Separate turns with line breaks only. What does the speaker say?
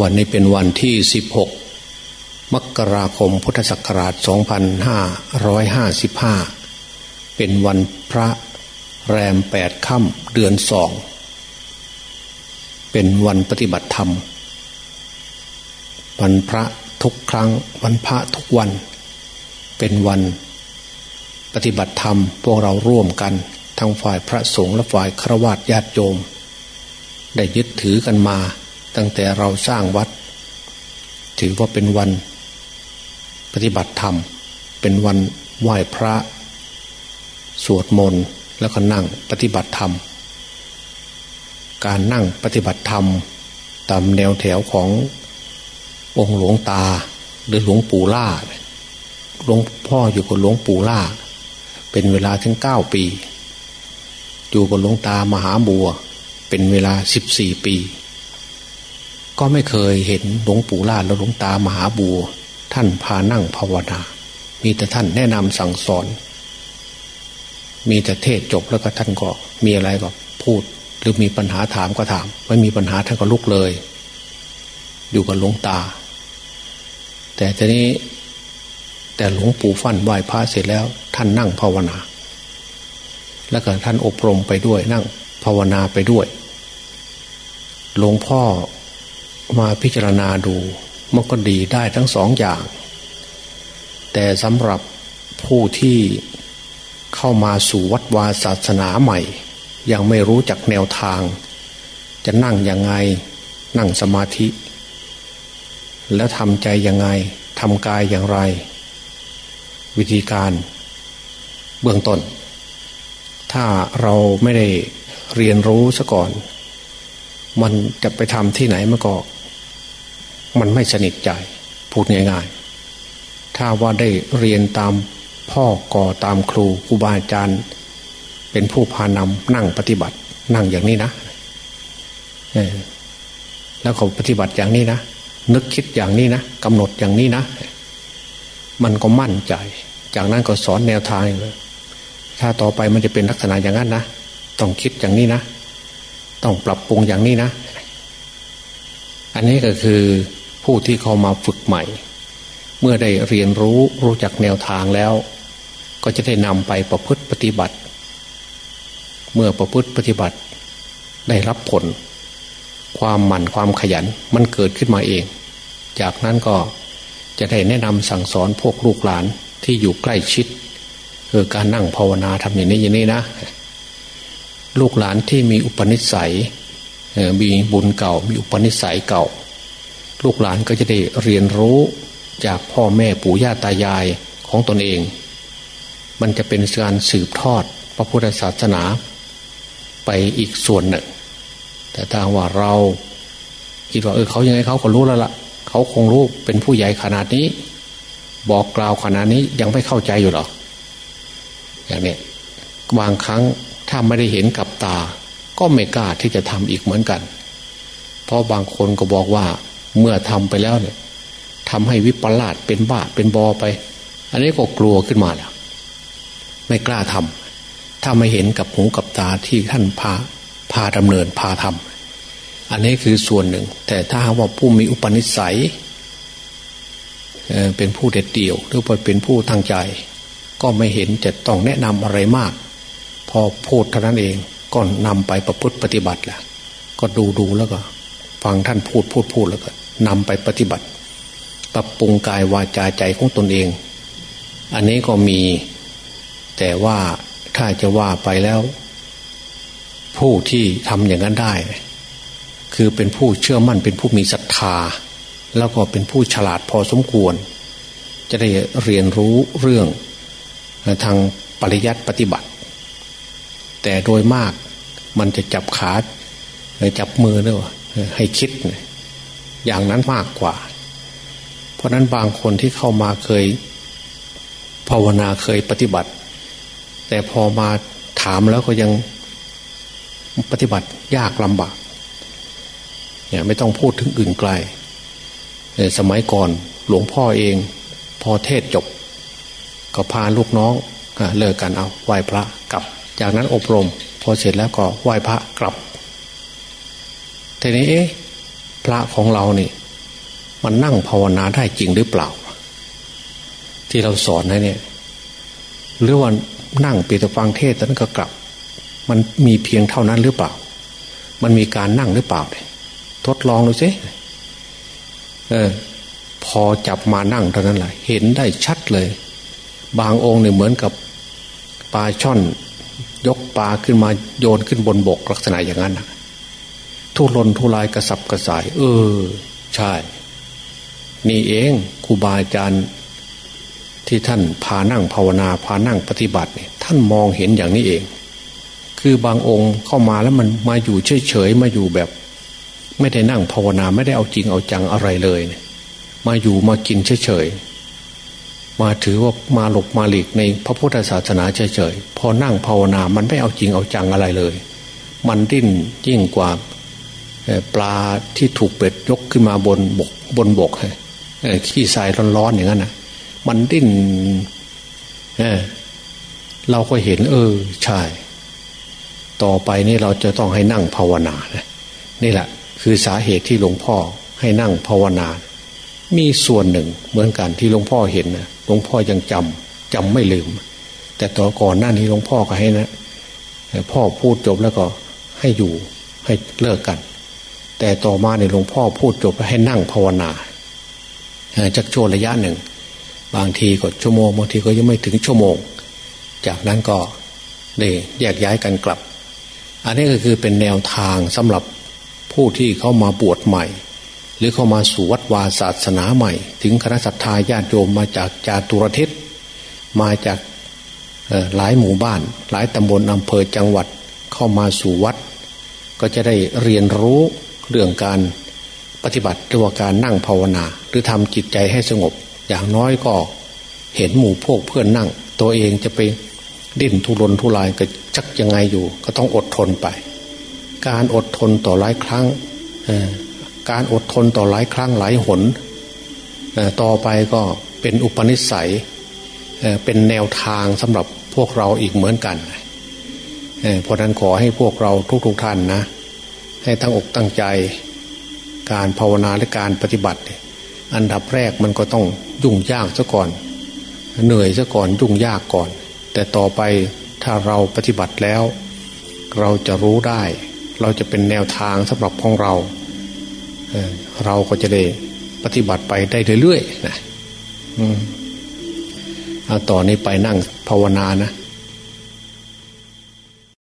วันนี้เป็นวันที่ 16 มกราคมพุทธศักราช 2555 เป็นวันพระแรมแปดค่ำเดือนสอง เป็นวันปฏิบัติธรรม วันพระทุกครั้ง วันพระทุกวัน เป็นวันปฏิบัติธรรม พวกเราร่วมกัน ทั้งฝ่ายพระสงฆ์และฝ่ายฆราวาสญาติโยม ได้ยึดถือกันมา ตั้งแต่เราสร้างวัด ถือว่าเป็นวันปฏิบัติธรรม เป็นวันไหว้พระ สวดมนต์แล้วก็นั่งปฏิบัติธรรม การนั่งปฏิบัติธรรม ตามแนวแถวขององค์หลวงตาหรือหลวงปู่ล่าหลวงพ่ออยู่กับหลวงปู่ล่า เป็นเวลาถึงเก้าปี อยู่กับหลวงตามหาบัว เป็นเวลาสิบสี่ปี ก็ไม่เคยเห็นหลวงปู่ล่าและหลวงตามหาบัว ท่านพานั่งภาวนา มีแต่ท่านแนะนำสั่งสอน มีแต่เทศจบแล้วก็ท่านก็มีอะไรก็พูด หรือมีปัญหาถามก็ถาม ไม่มีปัญหาท่านก็ลุกเลย อยู่กับหลวงตา แต่ทีนี้แต่หลวงปู่ฟั่นไหว้พระเสร็จแล้ว ท่านนั่งภาวนา แล้วก็ท่านอบรมไปด้วยนั่งภาวนาไปด้วย หลวงพ่อ มาพิจารณาดูมันก็ดีได้ทั้งสองอย่าง แต่สำหรับผู้ที่เข้ามาสู่วัดวาศาสนาใหม่ ยังไม่รู้จักแนวทาง จะนั่งยังไงนั่งสมาธิ แล้วทำใจยังไงทำกายอย่างไร วิธีการเบื้องต้น ถ้าเราไม่ได้เรียนรู้ซะก่อน มันจะไปทำที่ไหนมันก็ มันไม่สนิทใจ พูดง่ายๆ ถ้าว่าได้เรียนตามพ่อก่อตามครูครูบาอาจารย์ เป็นผู้พานำนั่งปฏิบัติ นั่งอย่างนี้นะแล้วเขาปฏิบัติอย่างนี้นะนึกคิดอย่างนี้นะกำหนดอย่างนี้นะ มันก็มั่นใจ จากนั้นก็สอนแนวทางเลยถ้าต่อไปมันจะเป็นลักษณะอย่างนั้นนะต้องคิดอย่างนี้นะ ต้องปรับปรุงอย่างนี้นะ อันนี้ก็คือ ผู้ที่เข้ามาฝึกใหม่ เมื่อได้เรียนรู้รู้จักแนวทางแล้ว ก็จะได้นำไปประพฤติปฏิบัติ เมื่อประพฤติปฏิบัติ ได้รับผล ความหมั่นความขยันมันเกิดขึ้นมาเอง จากนั้นก็จะได้แนะนำสั่งสอนพวกลูกหลานที่อยู่ใกล้ชิดคือการนั่งภาวนาทำอย่างนี้อย่างนี้นะ ลูกหลานที่มีอุปนิสัยมีบุญเก่ามีอุปนิสัยเก่า ลูกหลานก็จะได้เรียนรู้จากพ่อแม่ปู่ย่าตายายของตนเอง มันจะเป็นการสืบทอดพระพุทธศาสนา ไปอีกส่วนหนึ่ง แต่ถ้าว่าเราคิดว่าเออเขายังไงเขาก็รู้แล้วละ่ะ เขาคงรู้เป็นผู้ใหญ่ขนาดนี้ บอกกล่าวขนาดนี้ยังไม่เข้าใจอยู่หรออย่างนี้บางครั้งถ้าไม่ได้เห็นกับตา ก็ไม่กล้าที่จะทำอีกเหมือนกัน เพราะบางคนก็บอกว่า เมื่อทำไปแล้วเนี่ยทำให้วิปลาสเป็นบ้าเป็นบอไป อันนี้ก็กลัวขึ้นมาแล้วไม่กล้าทำถ้าไม่เห็นกับหูกับตาที่ท่านพาพาดำเนินพาทำอันนี้คือส่วนหนึ่ง แต่ถ้าว่าผู้มีอุปนิสัยเป็นผู้เด็ดเดี่ยว หรือเป็นผู้ทางใจ ก็ไม่เห็นจะต้องแนะนำอะไรมาก พอพูดเท่านั้นเองก็นำไปประพฤติปฏิบัติแหละก็ดูดูแล้วก็ ฟังท่านพูดพูดพูดแล้วก็นำไปปฏิบัติ ปรับปรุงกายวาจาใจของตนเอง อันนี้ก็มี แต่ว่าถ้าจะว่าไปแล้ว ผู้ที่ทำอย่างนั้นได้ คือเป็นผู้เชื่อมั่นเป็นผู้มีศรัทธา แล้วก็เป็นผู้ฉลาดพอสมควร จะได้เรียนรู้เรื่องทางปริยัติปฏิบัติ แต่โดยมากมันจะจับขาจับมือเนอะ ให้คิดอย่างนั้นมากกว่า เพราะนั้นบางคนที่เข้ามาเคย ภาวนาเคยปฏิบัติ แต่พอมาถามแล้วก็ยังปฏิบัติยากลำบากเนี่ยไม่ต้องพูดถึงอื่นไกล สมัยก่อนหลวงพ่อเอง พอเทศจบ ก็พาลูกน้องเลิกกันเอาไหว้พระกลับ จากนั้นอบรม พอเสร็จแล้วก็ไหว้พระกลับ ทีนี้เอ๊ะพระของเราเนี่ยมันนั่งภาวนาได้จริงหรือเปล่า ที่เราสอนนะเนี่ย หรือว่านั่งปีตฟังเทศแล้วก็กลับ มันมีเพียงเท่านั้นหรือเปล่า มันมีการนั่งหรือเปล่าเนี่ยทดลองดูสิเออ พอจับมานั่งเท่านั้นแหละเห็นได้ชัดเลย บางองค์เนี่ยเหมือนกับปลาช่อน ยกปลาขึ้นมาโยนขึ้นบนบกลักษณะอย่างนั้นนะ ทุรนทุรายกระสับกระส่าย เออ ใช่ นี่เองครูบาอาจารย์ที่ท่านพานั่งภาวนาพานั่งปฏิบัติเนี่ยท่านมองเห็นอย่างนี้เอง คือบางองค์เข้ามาแล้วมันมาอยู่เฉยๆมาอยู่แบบ ไม่ได้นั่งภาวนาไม่ได้เอาจริงเอาจังอะไรเลยเนี่ยมาอยู่มากินเฉยๆมาถือว่ามาหลบมาหลีกในพระพุทธศาสนาเฉยๆพอนั่งภาวนามันไม่เอาจริงเอาจังอะไรเลย มันดิ้นยิ่งกว่า ปลาที่ถูกเป็ดยกขึ้นมาบนบกบนบกขี้ทรายร้อนๆอย่างนั้นนะมันดิ้นเเราก็เห็น เออ ใช่ ต่อไปนี่เราจะต้องให้นั่งภาวนานะนี่แหละ คือสาเหตุที่หลวงพ่อให้นั่งภาวนา มีส่วนหนึ่งเหมือนกันที่หลวงพ่อเห็นนะหลวงพ่อยังจำจำไม่ลืม แต่ต่อก่อนหน้านี้หลวงพ่อก็ให้นะพ่อพูดจบแล้วก็ให้อยู่ให้เลิกกัน แต่ต่อมาในหลวงพ่อพูดจบแล้วให้นั่งภาวนาจักโจระยะหนึ่ง บางทีก็ชั่วโมงบางทีก็ยังไม่ถึงชั่วโมง จากนั้นก็เนี่แยกย้ายกันกลับ อันนี้ก็คือเป็นแนวทางสำหรับผู้ที่เข้ามาบวชใหม่ หรือเข้ามาสู่วัดวาศาสนาใหม่ ถึงคณะสัตยาญาติโยมมาจากจาตุรทิศมาจากหลายหมู่บ้าน หลายตำบลอำเภอจังหวัดเข้ามาสู่วัด ก็จะได้เรียนรู้ เรื่องการปฏิบัติหรือว่าการนั่งภาวนา หรือทำจิตใจให้สงบ อย่างน้อยก็เห็นหมู่พวกเพื่อนนั่ง ตัวเองจะไปดิ้นทุรนทุรายก็จักยังไงอยู่ ก็ต้องอดทนไป การอดทนต่อหลายครั้งการอดทนต่อหลายครั้งหลายหนต่อไปก็เป็นอุปนิสัยเป็นแนวทางสำหรับพวกเราอีกเหมือนกันเพราะนั้นขอให้พวกเราทุกๆทท่านนะ ให้ตั้งอกตั้งใจ การภาวนาและการปฏิบัติ อันดับแรกมันก็ต้องยุ่งยากซะก่อน เหนื่อยซะก่อนยุ่งยากก่อน แต่ต่อไปถ้าเราปฏิบัติแล้ว เราจะรู้ได้ เราจะเป็นแนวทางสำหรับของเรา เราก็จะได้ปฏิบัติไปได้เรื่อยๆนะเอาต่อนนี้ไปนั่งภาวนานะ